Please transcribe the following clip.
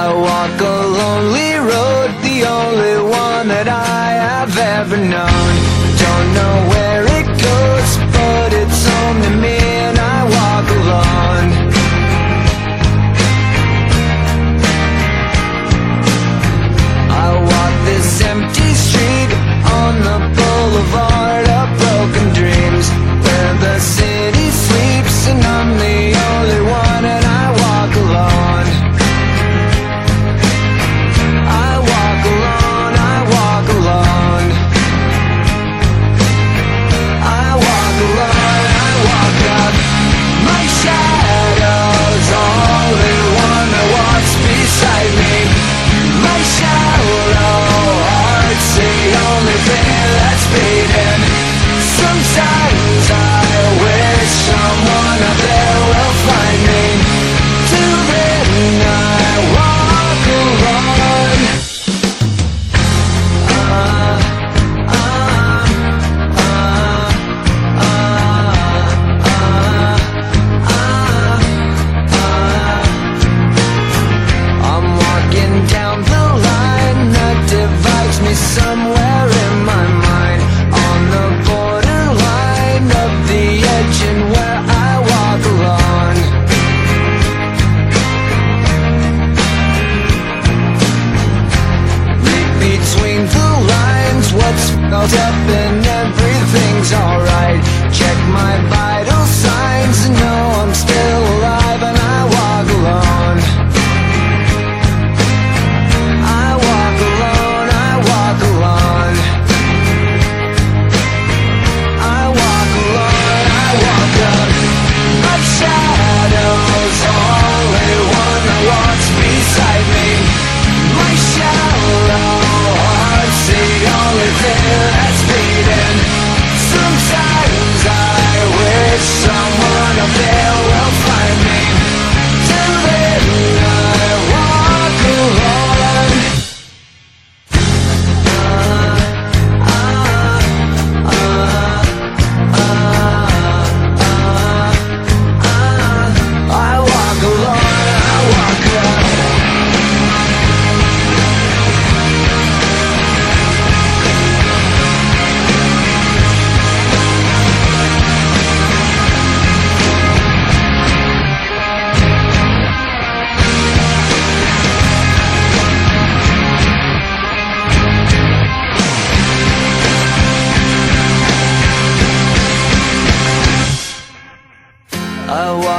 I walk a lonely road, the only one that I have ever known. Don't know where it goes, but it's only me and I walk alone. I walk this empty street on the boulevard of broken dreams, where the city sleeps and I'm the